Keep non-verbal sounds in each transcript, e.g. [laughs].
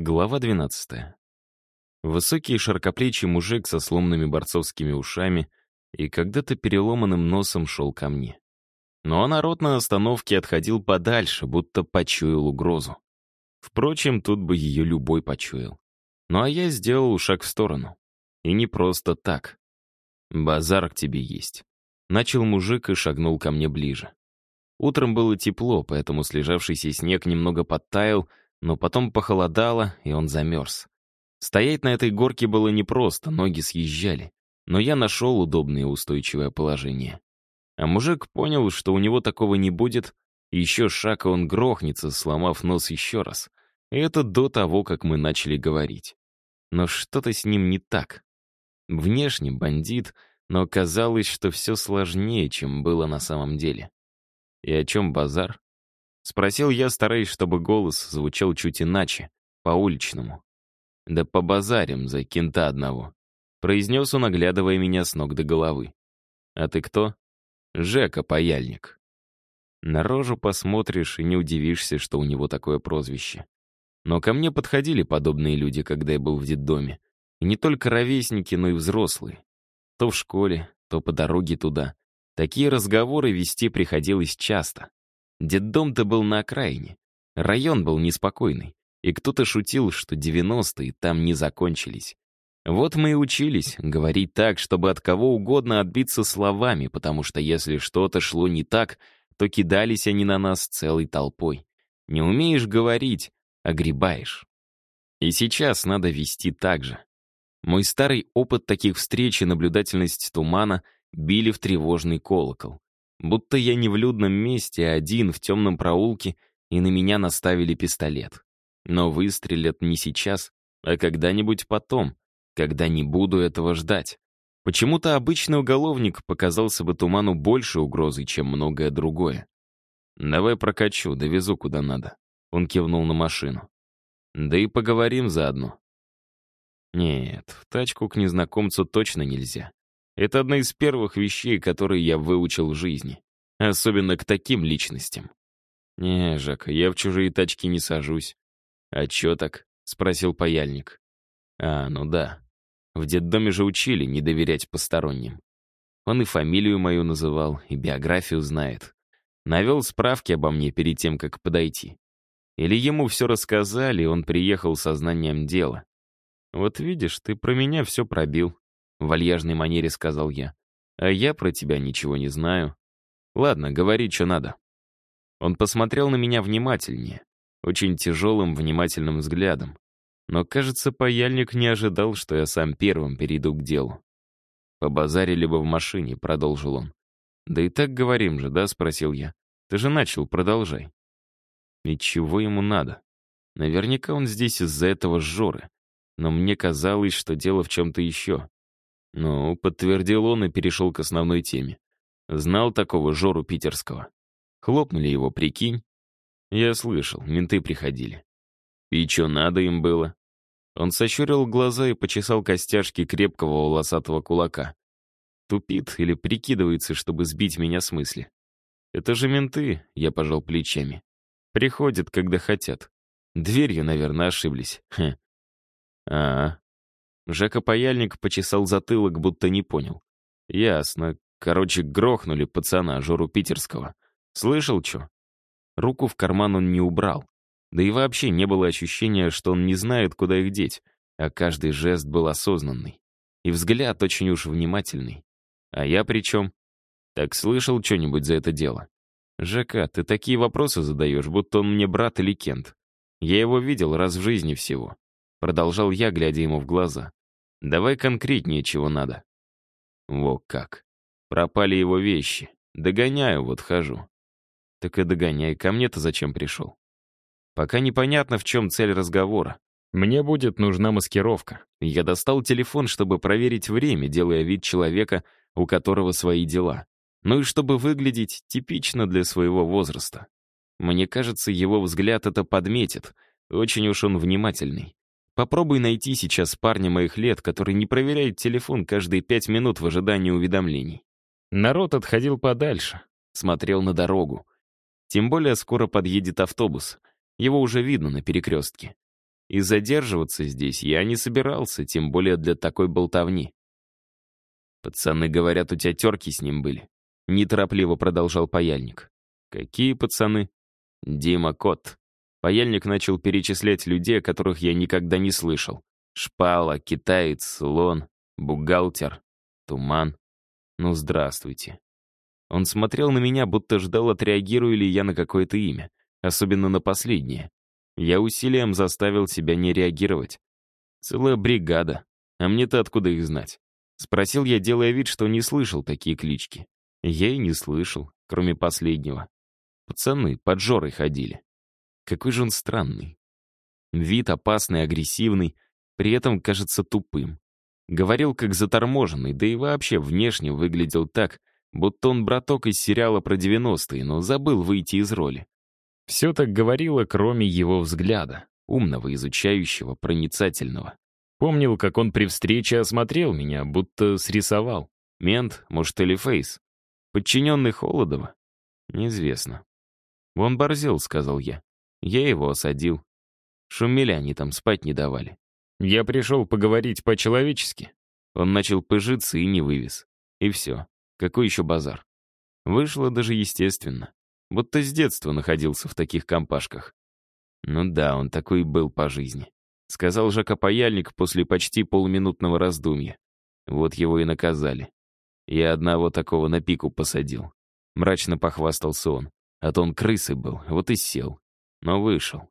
Глава 12. Высокий широкоплечий мужик со сломанными борцовскими ушами и когда-то переломанным носом шел ко мне. Но народ на остановке отходил подальше, будто почуял угрозу. Впрочем, тут бы ее любой почуял. Ну а я сделал шаг в сторону. И не просто так. «Базар к тебе есть». Начал мужик и шагнул ко мне ближе. Утром было тепло, поэтому слежавшийся снег немного подтаял, но потом похолодало, и он замерз. Стоять на этой горке было непросто, ноги съезжали. Но я нашел удобное устойчивое положение. А мужик понял, что у него такого не будет, еще шаг, и он грохнется, сломав нос еще раз. И это до того, как мы начали говорить. Но что-то с ним не так. Внешне бандит, но казалось, что все сложнее, чем было на самом деле. И о чем базар? Спросил я, стараясь, чтобы голос звучал чуть иначе, по-уличному. «Да по базарям за кента одного», — произнес он, оглядывая меня с ног до головы. «А ты кто?» «Жека Паяльник». На рожу посмотришь и не удивишься, что у него такое прозвище. Но ко мне подходили подобные люди, когда я был в детдоме. И не только ровесники, но и взрослые. То в школе, то по дороге туда. Такие разговоры вести приходилось часто. Детдом-то был на окраине. Район был неспокойный. И кто-то шутил, что 90-е там не закончились. Вот мы и учились говорить так, чтобы от кого угодно отбиться словами, потому что если что-то шло не так, то кидались они на нас целой толпой. Не умеешь говорить, огребаешь. И сейчас надо вести так же. Мой старый опыт таких встреч и наблюдательность тумана били в тревожный колокол. Будто я не в людном месте, а один в темном проулке, и на меня наставили пистолет. Но выстрелят не сейчас, а когда-нибудь потом, когда не буду этого ждать. Почему-то обычный уголовник показался бы Туману больше угрозой, чем многое другое. «Давай прокачу, довезу куда надо», — он кивнул на машину. «Да и поговорим заодно». Нет, в тачку к незнакомцу точно нельзя. Это одна из первых вещей, которые я выучил в жизни. Особенно к таким личностям. «Не, Жак, я в чужие тачки не сажусь». «А чё так?» — спросил паяльник. «А, ну да. В детдоме же учили не доверять посторонним. Он и фамилию мою называл, и биографию знает. Навел справки обо мне перед тем, как подойти. Или ему все рассказали, и он приехал со знанием дела. Вот видишь, ты про меня все пробил. — в вальяжной манере сказал я. «А я про тебя ничего не знаю. Ладно, говори, что надо». Он посмотрел на меня внимательнее, очень тяжелым, внимательным взглядом. Но, кажется, паяльник не ожидал, что я сам первым перейду к делу. «Побазарили бы в машине», — продолжил он. «Да и так говорим же, да?» — спросил я. «Ты же начал, продолжай». И чего ему надо? Наверняка он здесь из-за этого Жоры. Но мне казалось, что дело в чем-то еще. Ну, подтвердил он и перешел к основной теме. Знал такого Жору Питерского. Хлопнули его, прикинь. Я слышал, менты приходили. И что надо им было? Он сощурил глаза и почесал костяшки крепкого волосатого кулака. Тупит или прикидывается, чтобы сбить меня с мысли. Это же менты, я пожал плечами. Приходят, когда хотят. Дверью, наверное, ошиблись. Хм. А, Жека Паяльник почесал затылок, будто не понял. «Ясно. Короче, грохнули пацана, Жору Питерского. Слышал, чё?» Руку в карман он не убрал. Да и вообще не было ощущения, что он не знает, куда их деть, а каждый жест был осознанный. И взгляд очень уж внимательный. А я при чем? Так слышал что-нибудь за это дело? Жека, ты такие вопросы задаешь, будто он мне брат или кент. Я его видел раз в жизни всего. Продолжал я, глядя ему в глаза. Давай конкретнее, чего надо. Во как. Пропали его вещи. Догоняю, вот хожу. Так и догоняй, ко мне-то зачем пришел? Пока непонятно, в чем цель разговора. Мне будет нужна маскировка. Я достал телефон, чтобы проверить время, делая вид человека, у которого свои дела. Ну и чтобы выглядеть типично для своего возраста. Мне кажется, его взгляд это подметит. Очень уж он внимательный. Попробуй найти сейчас парня моих лет, который не проверяет телефон каждые пять минут в ожидании уведомлений. Народ отходил подальше, смотрел на дорогу. Тем более скоро подъедет автобус. Его уже видно на перекрестке. И задерживаться здесь я не собирался, тем более для такой болтовни. «Пацаны, говорят, у тебя терки с ним были», — неторопливо продолжал паяльник. «Какие пацаны?» «Дима Кот». Паяльник начал перечислять людей, которых я никогда не слышал. Шпала, китаец, слон, бухгалтер, туман. Ну, здравствуйте. Он смотрел на меня, будто ждал, отреагирую ли я на какое-то имя, особенно на последнее. Я усилием заставил себя не реагировать. Целая бригада. А мне-то откуда их знать? Спросил я, делая вид, что не слышал такие клички. Я и не слышал, кроме последнего. Пацаны под Жорой ходили. Какой же он странный. Вид опасный, агрессивный, при этом кажется тупым. Говорил как заторможенный, да и вообще внешне выглядел так, будто он браток из сериала про 90-е, но забыл выйти из роли. Все так говорило, кроме его взгляда, умного, изучающего, проницательного. Помнил, как он при встрече осмотрел меня, будто срисовал. Мент, может, или Фейс. Подчиненный Холодова? Неизвестно. «Он борзел», — сказал я. Я его осадил. Шумели они там, спать не давали. Я пришел поговорить по-человечески. Он начал пыжиться и не вывез. И все. Какой еще базар? Вышло даже естественно. Будто с детства находился в таких компашках. Ну да, он такой был по жизни. Сказал Жака Паяльник после почти полуминутного раздумья. Вот его и наказали. Я одного такого на пику посадил. Мрачно похвастался он. А то он крысы был, вот и сел. Но вышел.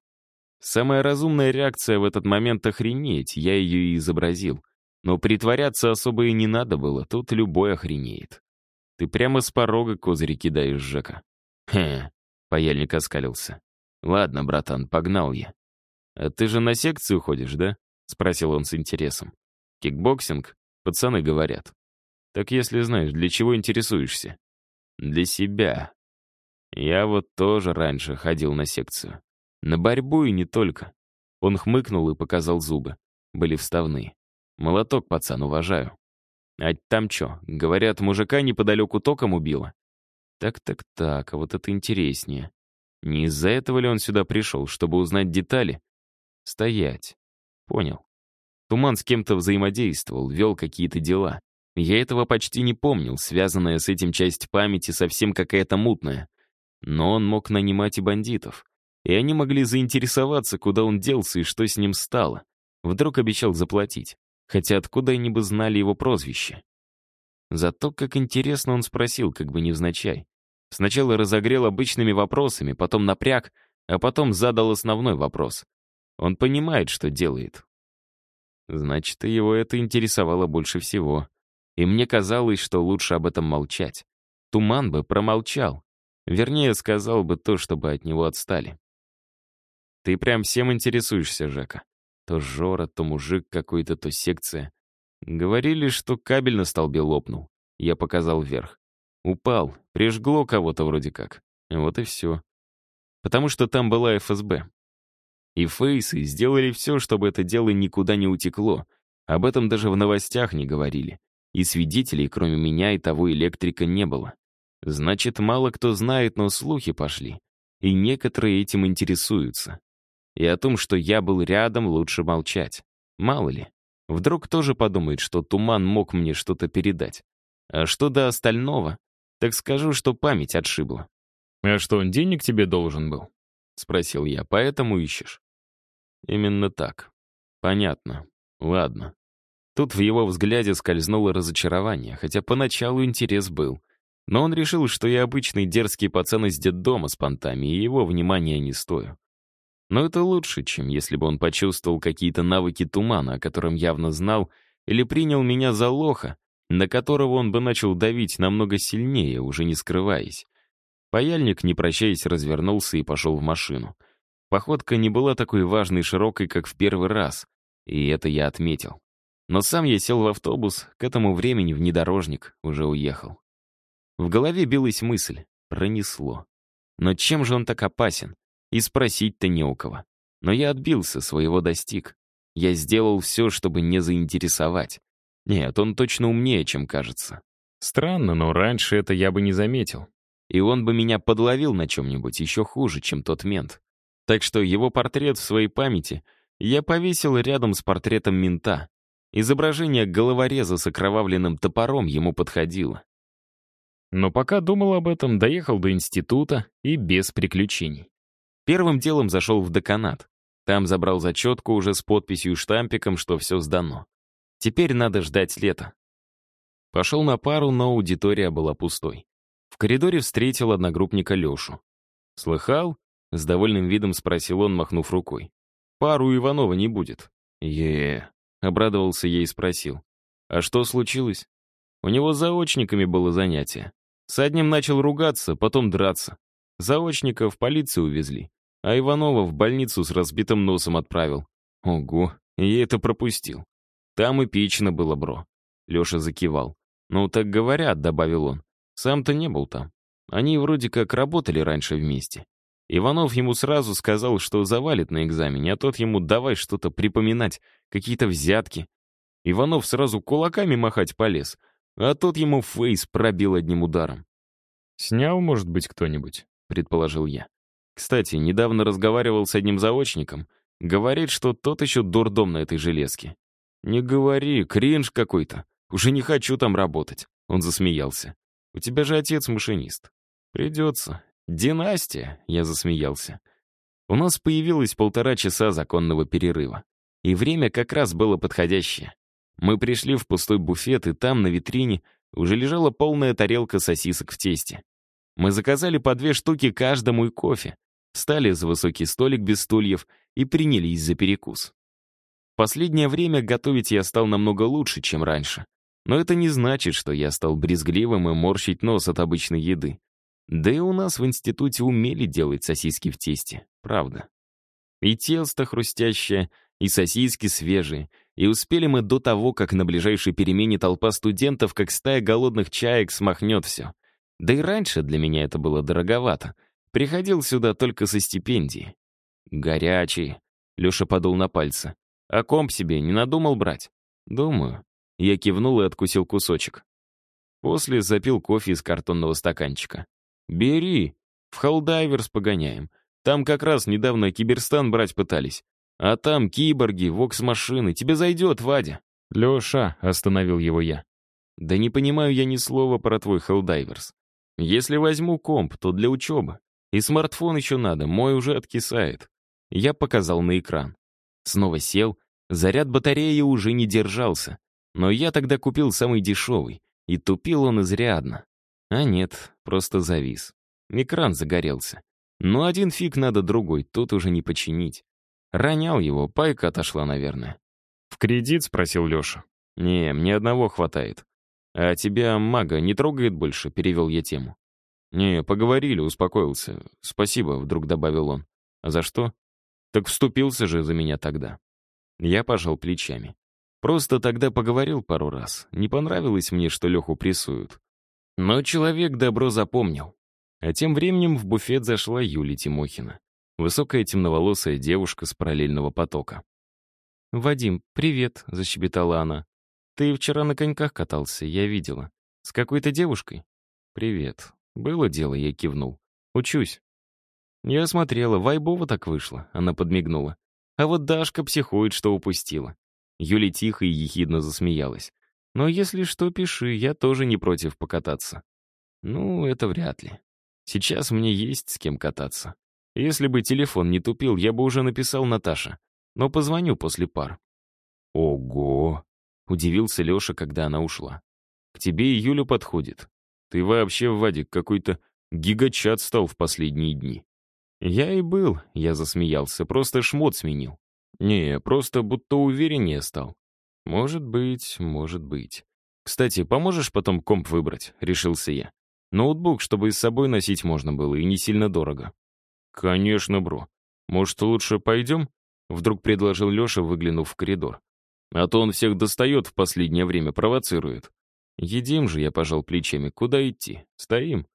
Самая разумная реакция в этот момент охренеть, я ее и изобразил. Но притворяться особо и не надо было, тут любой охренеет. Ты прямо с порога козыри кидаешь, Жека. Хе, паяльник оскалился. Ладно, братан, погнал я. А ты же на секцию ходишь, да? Спросил он с интересом. Кикбоксинг? Пацаны говорят. Так если знаешь, для чего интересуешься? Для себя. Я вот тоже раньше ходил на секцию. На борьбу и не только. Он хмыкнул и показал зубы. Были вставные. Молоток, пацан, уважаю. А там чё, говорят, мужика неподалеку током убило? Так-так-так, а вот это интереснее. Не из-за этого ли он сюда пришел, чтобы узнать детали? Стоять. Понял. Туман с кем-то взаимодействовал, вел какие-то дела. Я этого почти не помнил, связанная с этим часть памяти совсем какая-то мутная. Но он мог нанимать и бандитов. И они могли заинтересоваться, куда он делся и что с ним стало. Вдруг обещал заплатить. Хотя откуда они бы знали его прозвище? Зато как интересно он спросил, как бы невзначай. Сначала разогрел обычными вопросами, потом напряг, а потом задал основной вопрос. Он понимает, что делает. Значит, его это интересовало больше всего. И мне казалось, что лучше об этом молчать. Туман бы промолчал. Вернее, сказал бы то, чтобы от него отстали. Ты прям всем интересуешься, Жека. То Жора, то мужик какой-то, то секция. Говорили, что кабель на столбе лопнул. Я показал вверх. Упал, прижгло кого-то вроде как. Вот и все. Потому что там была ФСБ. И фейсы сделали все, чтобы это дело никуда не утекло. Об этом даже в новостях не говорили. И свидетелей, кроме меня и того электрика, не было. Значит, мало кто знает, но слухи пошли. И некоторые этим интересуются. И о том, что я был рядом, лучше молчать. Мало ли. Вдруг тоже подумает, что туман мог мне что-то передать. А что до остального, так скажу, что память отшибла. «А что, он денег тебе должен был?» — спросил я. «Поэтому ищешь?» «Именно так. Понятно. Ладно». Тут в его взгляде скользнуло разочарование, хотя поначалу интерес был. Но он решил, что я обычный дерзкий пацан из детдома с понтами, и его внимания не стою. Но это лучше, чем если бы он почувствовал какие-то навыки тумана, о котором явно знал, или принял меня за лоха, на которого он бы начал давить намного сильнее, уже не скрываясь. Паяльник, не прощаясь, развернулся и пошел в машину. Походка не была такой важной и широкой, как в первый раз, и это я отметил. Но сам я сел в автобус, к этому времени внедорожник уже уехал. В голове билась мысль. Пронесло. Но чем же он так опасен? И спросить-то не у кого. Но я отбился, своего достиг. Я сделал все, чтобы не заинтересовать. Нет, он точно умнее, чем кажется. Странно, но раньше это я бы не заметил. И он бы меня подловил на чем-нибудь еще хуже, чем тот мент. Так что его портрет в своей памяти я повесил рядом с портретом мента. Изображение головореза с окровавленным топором ему подходило. Но пока думал об этом, доехал до института и без приключений. Первым делом зашел в деканат. Там забрал зачетку уже с подписью и штампиком, что все сдано. Теперь надо ждать лета. Пошел на пару, но аудитория была пустой. В коридоре встретил одногруппника Лешу. «Слыхал?» — с довольным видом спросил он, махнув рукой. «Пару Иванова не будет». е обрадовался ей и спросил. «А что случилось?» У него заочниками было занятие. С одним начал ругаться, потом драться. Заочника в полицию увезли, а Иванова в больницу с разбитым носом отправил. Ого, я это пропустил. Там эпично было, бро. Леша закивал. «Ну, так говорят», — добавил он. «Сам-то не был там. Они вроде как работали раньше вместе. Иванов ему сразу сказал, что завалит на экзамене, а тот ему давай что-то припоминать, какие-то взятки. Иванов сразу кулаками махать полез, а тот ему фейс пробил одним ударом. «Снял, может быть, кто-нибудь?» — предположил я. Кстати, недавно разговаривал с одним заочником. Говорит, что тот еще дурдом на этой железке. «Не говори, кринж какой-то. Уже не хочу там работать». Он засмеялся. «У тебя же отец машинист». «Придется. Династия», — я засмеялся. У нас появилось полтора часа законного перерыва. И время как раз было подходящее. Мы пришли в пустой буфет, и там, на витрине, уже лежала полная тарелка сосисок в тесте. Мы заказали по две штуки каждому и кофе, встали за высокий столик без стульев и принялись за перекус. В последнее время готовить я стал намного лучше, чем раньше. Но это не значит, что я стал брезгливым и морщить нос от обычной еды. Да и у нас в институте умели делать сосиски в тесте, правда. И тесто хрустящее, и сосиски свежие, и успели мы до того, как на ближайшей перемене толпа студентов, как стая голодных чаек, смахнет все. Да и раньше для меня это было дороговато. Приходил сюда только со стипендии. Горячий. Леша подул на пальцы. А комп себе не надумал брать? Думаю. Я кивнул и откусил кусочек. После запил кофе из картонного стаканчика. «Бери. В Халдайверс погоняем. Там как раз недавно Киберстан брать пытались. А там киборги, вокс-машины. Тебе зайдет, Вадя. Леша, остановил его я. Да не понимаю я ни слова про твой Helldiver's. Если возьму комп, то для учебы. И смартфон еще надо, мой уже откисает. Я показал на экран. Снова сел, заряд батареи уже не держался. Но я тогда купил самый дешевый, и тупил он изрядно. А нет, просто завис. Экран загорелся. Но один фиг надо другой, тут уже не починить. Ронял его, пайка отошла, наверное. «В кредит?» — спросил Леша. «Не, мне одного хватает. А тебя мага не трогает больше?» — перевел я тему. «Не, поговорили, успокоился. Спасибо», — вдруг добавил он. «А за что?» «Так вступился же за меня тогда». Я пожал плечами. Просто тогда поговорил пару раз. Не понравилось мне, что Леху прессуют. Но человек добро запомнил. А тем временем в буфет зашла Юлия Тимохина. Высокая темноволосая девушка с параллельного потока. «Вадим, привет», — защебетала она. «Ты вчера на коньках катался, я видела. С какой-то девушкой?» «Привет. Было дело», — я кивнул. «Учусь». Я смотрела, вайбово так вышло, она подмигнула. А вот Дашка психует, что упустила. Юля тихо и ехидно засмеялась. «Но если что, пиши, я тоже не против покататься». «Ну, это вряд ли. Сейчас мне есть с кем кататься. Если бы телефон не тупил, я бы уже написал Наташе. Но позвоню после пар. Ого! Удивился Леша, когда она ушла. К тебе и Юля подходит. Ты вообще, Вадик, какой-то гигачат стал в последние дни. Я и был, я засмеялся, просто шмот сменил. Не, просто будто увереннее стал. Может быть, может быть. Кстати, поможешь потом комп выбрать, решился я. Ноутбук, чтобы с собой носить можно было и не сильно дорого. «Конечно, бро. Может, лучше пойдем?» Вдруг предложил Леша, выглянув в коридор. «А то он всех достает в последнее время, провоцирует». «Едим же», — я пожал плечами. «Куда идти? Стоим».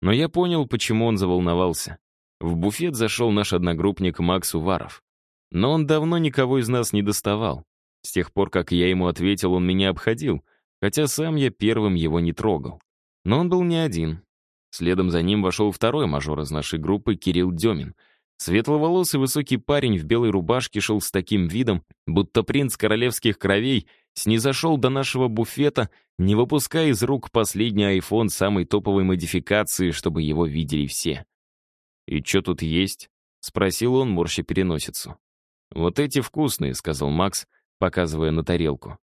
Но я понял, почему он заволновался. В буфет зашел наш одногруппник Макс Уваров. Но он давно никого из нас не доставал. С тех пор, как я ему ответил, он меня обходил, хотя сам я первым его не трогал. Но он был не один. Следом за ним вошел второй мажор из нашей группы, Кирилл Демин. Светловолосый высокий парень в белой рубашке шел с таким видом, будто принц королевских кровей снизошел до нашего буфета, не выпуская из рук последний айфон самой топовой модификации, чтобы его видели все. «И что тут есть?» — спросил он, морща переносицу. «Вот эти вкусные», — сказал Макс, показывая на тарелку.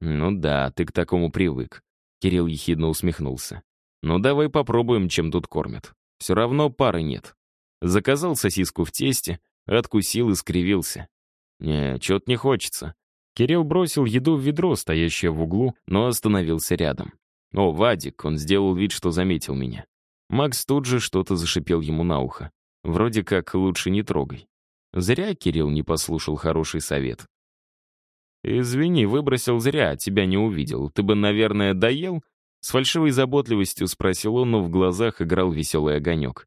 «Ну да, ты к такому привык», — Кирилл ехидно усмехнулся. «Ну давай попробуем, чем тут кормят. Все равно пары нет». Заказал сосиску в тесте, откусил и скривился. «Не, чё-то не хочется». Кирилл бросил еду в ведро, стоящее в углу, но остановился рядом. «О, Вадик!» — он сделал вид, что заметил меня. Макс тут же что-то зашипел ему на ухо. Вроде как лучше не трогай. Зря Кирилл не послушал хороший совет. «Извини, выбросил зря, тебя не увидел. Ты бы, наверное, доел?» С фальшивой заботливостью спросил он, но в глазах играл веселый огонек.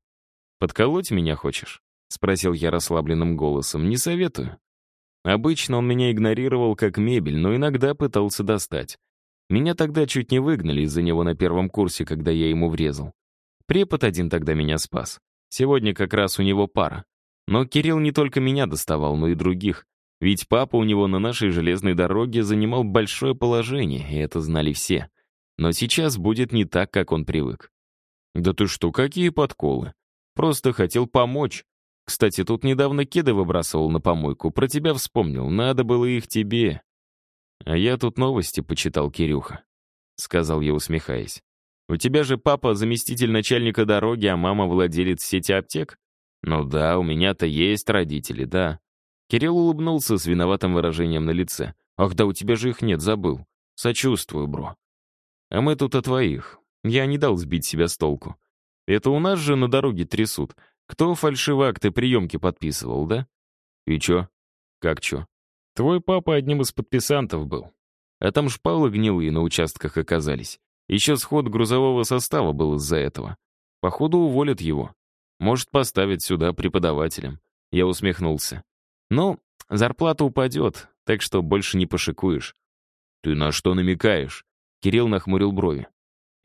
«Подколоть меня хочешь?» — спросил я расслабленным голосом. «Не советую». Обычно он меня игнорировал как мебель, но иногда пытался достать. Меня тогда чуть не выгнали из-за него на первом курсе, когда я ему врезал. Препод один тогда меня спас. Сегодня как раз у него пара. Но Кирилл не только меня доставал, но и других. Ведь папа у него на нашей железной дороге занимал большое положение, и это знали все. Но сейчас будет не так, как он привык. «Да ты что, какие подколы? Просто хотел помочь. Кстати, тут недавно кеды выбрасывал на помойку, про тебя вспомнил, надо было их тебе». «А я тут новости почитал, Кирюха», — сказал я, усмехаясь. «У тебя же папа заместитель начальника дороги, а мама владелец сети аптек?» «Ну да, у меня-то есть родители, да». Кирилл улыбнулся с виноватым выражением на лице. «Ах да, у тебя же их нет, забыл. Сочувствую, бро. А мы тут о твоих. Я не дал сбить себя с толку. Это у нас же на дороге трясут. Кто фальшивые акты приемки подписывал, да? И чё? Как чё? Твой папа одним из подписантов был. А там шпалы гнилые на участках оказались. Еще сход грузового состава был из-за этого. Походу уволят его. Может, поставить сюда преподавателем. Я усмехнулся. Ну, зарплата упадет, так что больше не пошикуешь. Ты на что намекаешь? Кирилл нахмурил брови.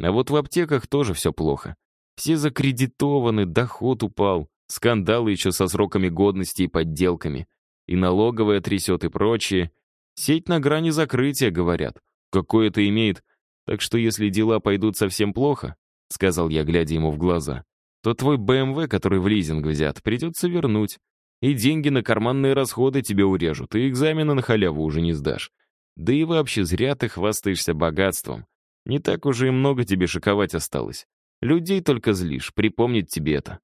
А вот в аптеках тоже все плохо. Все закредитованы, доход упал, скандалы еще со сроками годности и подделками. И налоговая трясет и прочее. Сеть на грани закрытия, говорят. Какое это имеет так что если дела пойдут совсем плохо, — сказал я, глядя ему в глаза, то твой БМВ, который в лизинг взят, придется вернуть. И деньги на карманные расходы тебе урежут, и экзамены на халяву уже не сдашь. Да и вообще зря ты хвастаешься богатством. Не так уже и много тебе шиковать осталось. Людей только злишь, припомнить тебе это.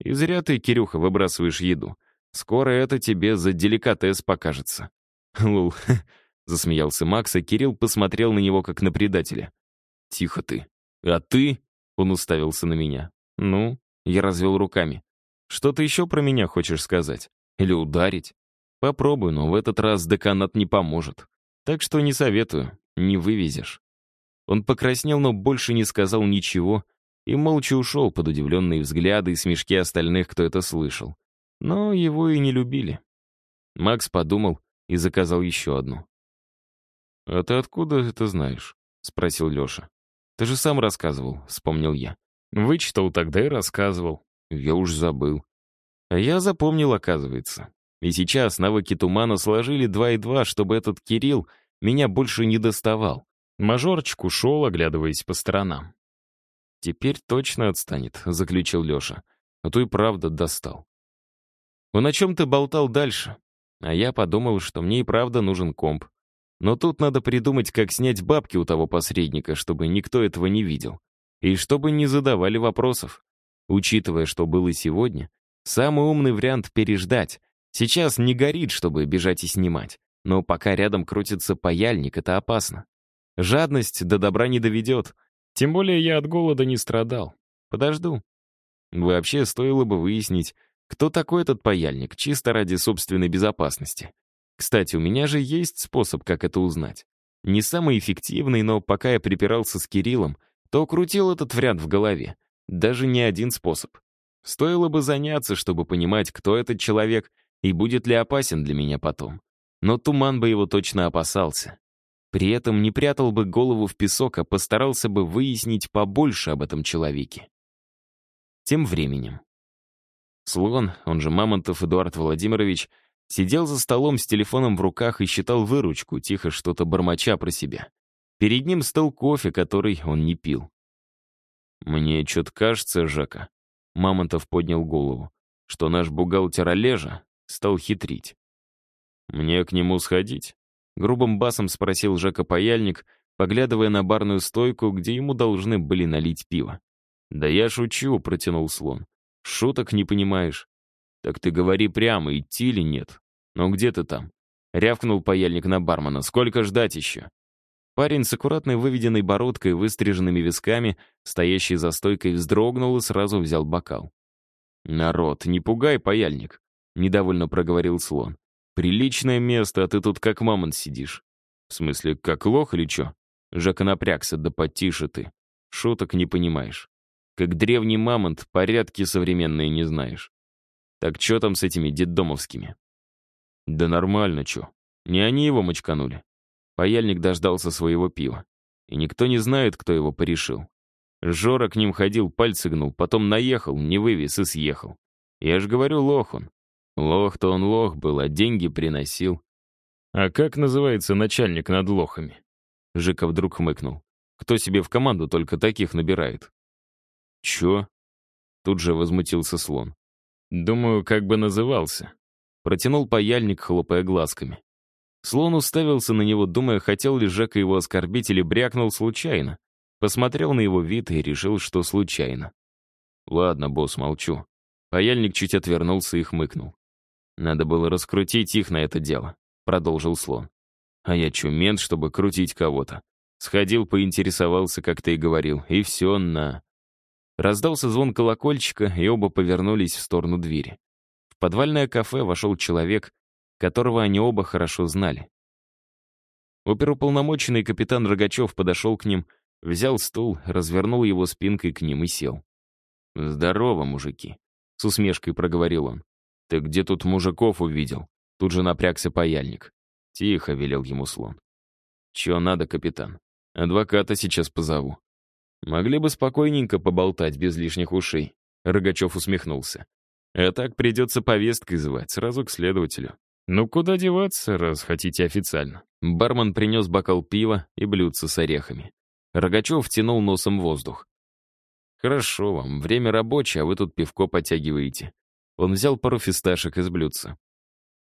И зря ты, Кирюха, выбрасываешь еду. Скоро это тебе за деликатес покажется. Лул, [laughs] Засмеялся Макс, и Кирилл посмотрел на него, как на предателя. «Тихо ты. А ты?» Он уставился на меня. «Ну?» Я развел руками. «Что ты еще про меня хочешь сказать? Или ударить?» «Попробуй, но в этот раз деканат не поможет. Так что не советую, не вывезешь». Он покраснел, но больше не сказал ничего и молча ушел под удивленные взгляды и смешки остальных, кто это слышал. Но его и не любили. Макс подумал и заказал еще одну. «А ты откуда это знаешь?» — спросил Леша. «Ты же сам рассказывал», — вспомнил я. «Вычитал тогда и рассказывал. Я уж забыл». А я запомнил, оказывается. И сейчас навыки тумана сложили два и два, чтобы этот Кирилл меня больше не доставал. Мажорчик ушел, оглядываясь по сторонам. «Теперь точно отстанет», — заключил Леша. «А то и правда достал». Он о чем-то болтал дальше, а я подумал, что мне и правда нужен комп. Но тут надо придумать, как снять бабки у того посредника, чтобы никто этого не видел. И чтобы не задавали вопросов. Учитывая, что было сегодня, самый умный вариант — переждать. Сейчас не горит, чтобы бежать и снимать. Но пока рядом крутится паяльник, это опасно. Жадность до добра не доведет. Тем более я от голода не страдал. Подожду. Вообще, стоило бы выяснить, кто такой этот паяльник, чисто ради собственной безопасности. Кстати, у меня же есть способ, как это узнать. Не самый эффективный, но пока я припирался с Кириллом, то крутил этот вариант в голове. Даже не один способ. Стоило бы заняться, чтобы понимать, кто этот человек и будет ли опасен для меня потом. Но Туман бы его точно опасался. При этом не прятал бы голову в песок, а постарался бы выяснить побольше об этом человеке. Тем временем. Слон, он же Мамонтов Эдуард Владимирович, сидел за столом с телефоном в руках и считал выручку, тихо что-то бормоча про себя. Перед ним стол кофе, который он не пил. «Мне что-то кажется, Жака», — Мамонтов поднял голову, что наш бухгалтер Олежа стал хитрить. «Мне к нему сходить?» — грубым басом спросил Жака Паяльник, поглядывая на барную стойку, где ему должны были налить пиво. «Да я шучу», — протянул слон. «Шуток не понимаешь». «Так ты говори прямо, идти или нет? Ну где ты там?» Рявкнул паяльник на бармена. «Сколько ждать еще?» Парень с аккуратной выведенной бородкой и выстриженными висками, стоящий за стойкой, вздрогнул и сразу взял бокал. «Народ, не пугай, паяльник», — недовольно проговорил слон. «Приличное место, а ты тут как мамонт сидишь». «В смысле, как лох или чё?» Жака напрягся, да потише ты. Шуток не понимаешь. Как древний мамонт, порядки современные не знаешь. Так что там с этими детдомовскими? Да нормально, чё. Не они его мочканули. Паяльник дождался своего пива. И никто не знает, кто его порешил. Жора к ним ходил, пальцы гнул, потом наехал, не вывез и съехал. Я ж говорю, лох он. Лох-то он лох был, а деньги приносил. А как называется начальник над лохами? Жика вдруг хмыкнул. Кто себе в команду только таких набирает? «Чё?» Тут же возмутился слон. «Думаю, как бы назывался». Протянул паяльник, хлопая глазками. Слон уставился на него, думая, хотел ли Жека его оскорбить или брякнул случайно. Посмотрел на его вид и решил, что случайно. «Ладно, босс, молчу». Паяльник чуть отвернулся и хмыкнул. «Надо было раскрутить их на это дело», — продолжил слон. «А я чё, мент, чтобы крутить кого-то?» Сходил, поинтересовался, как ты и говорил, и все на... Раздался звон колокольчика, и оба повернулись в сторону двери. В подвальное кафе вошел человек, которого они оба хорошо знали. Оперуполномоченный капитан Рогачев подошел к ним, взял стул, развернул его спинкой к ним и сел. «Здорово, мужики», — с усмешкой проговорил он. «Ты где тут мужиков увидел?» Тут же напрягся паяльник. «Тихо», — велел ему слон. «Чё надо, капитан? Адвоката сейчас позову». Могли бы спокойненько поболтать без лишних ушей. Рогачев усмехнулся. А так придется повесткой звать, сразу к следователю. Ну куда деваться, раз хотите официально? Бармен принес бокал пива и блюдце с орехами. Рогачев тянул носом воздух. «Хорошо вам, время рабочее, а вы тут пивко подтягиваете». Он взял пару фисташек из блюдца.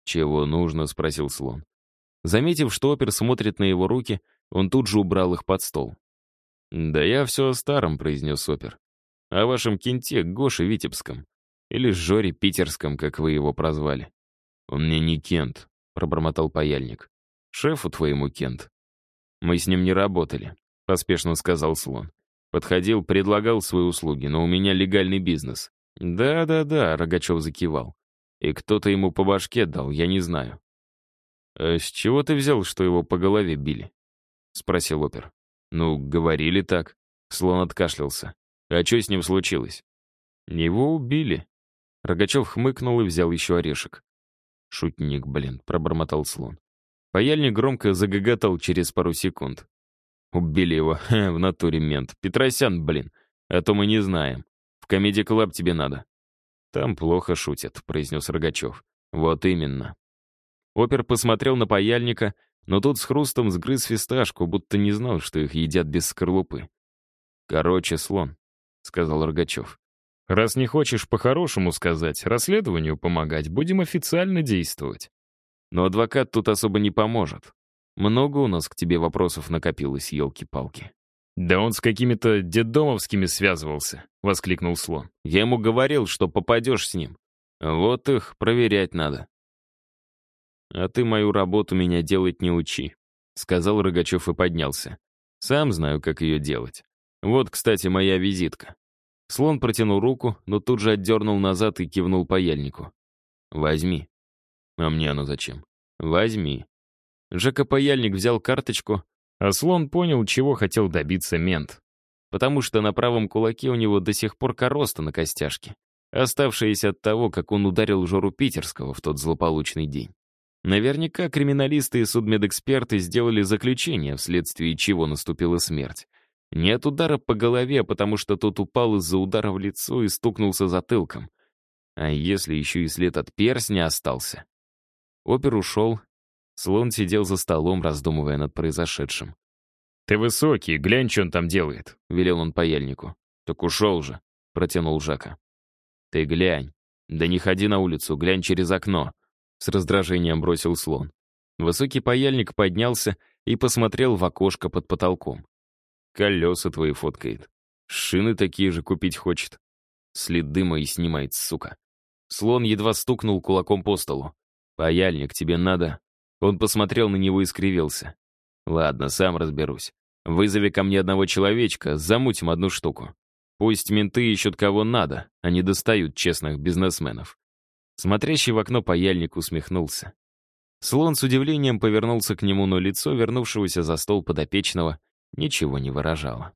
«Чего нужно?» — спросил слон. Заметив, что опер смотрит на его руки, он тут же убрал их под стол. «Да я все о старом», — произнес опер. «О вашем кенте Гоше Витебском. Или Жоре Питерском, как вы его прозвали». «Он мне не кент», — пробормотал паяльник. «Шефу твоему кент». «Мы с ним не работали», — поспешно сказал слон. Подходил, предлагал свои услуги, но у меня легальный бизнес. «Да-да-да», — Рогачев закивал. «И кто-то ему по башке дал, я не знаю». «А с чего ты взял, что его по голове били?» — спросил опер. «Ну, говорили так». Слон откашлялся. «А что с ним случилось?» «Его убили». Рогачев хмыкнул и взял еще орешек. «Шутник, блин», — пробормотал слон. Паяльник громко загоготал через пару секунд. «Убили его, [laughs] Ха, в натуре мент. Петросян, блин. А то мы не знаем. В Comedy Club тебе надо». «Там плохо шутят», — произнес Рогачев. «Вот именно». Опер посмотрел на паяльника, но тот с хрустом сгрыз фисташку, будто не знал, что их едят без скорлупы. «Короче, слон», — сказал Рогачев. «Раз не хочешь по-хорошему сказать, расследованию помогать, будем официально действовать. Но адвокат тут особо не поможет. Много у нас к тебе вопросов накопилось, елки-палки». «Да он с какими-то детдомовскими связывался», — воскликнул слон. «Я ему говорил, что попадешь с ним. Вот их проверять надо». «А ты мою работу меня делать не учи», — сказал Рогачев и поднялся. «Сам знаю, как ее делать. Вот, кстати, моя визитка». Слон протянул руку, но тут же отдернул назад и кивнул паяльнику. «Возьми». «А мне оно зачем?» «Возьми». Жека Паяльник взял карточку, а слон понял, чего хотел добиться мент. Потому что на правом кулаке у него до сих пор короста на костяшке, оставшаяся от того, как он ударил Жору Питерского в тот злополучный день. Наверняка криминалисты и судмедэксперты сделали заключение, вследствие чего наступила смерть. Не от удара по голове, а потому что тот упал из-за удара в лицо и стукнулся затылком. А если еще и след от перстня остался? Опер ушел. Слон сидел за столом, раздумывая над произошедшим. «Ты высокий, глянь, что он там делает», — велел он паяльнику. «Так ушел же», — протянул Жака. «Ты глянь. Да не ходи на улицу, глянь через окно», — с раздражением бросил слон. Высокий паяльник поднялся и посмотрел в окошко под потолком. «Колеса твои фоткает. Шины такие же купить хочет. След дыма и снимает, сука». Слон едва стукнул кулаком по столу. «Паяльник, тебе надо?» Он посмотрел на него и скривился. «Ладно, сам разберусь. Вызови ко мне одного человечка, замутим одну штуку. Пусть менты ищут кого надо, а не достают честных бизнесменов». Смотрящий в окно паяльник усмехнулся. Слон с удивлением повернулся к нему, но лицо вернувшегося за стол подопечного ничего не выражало.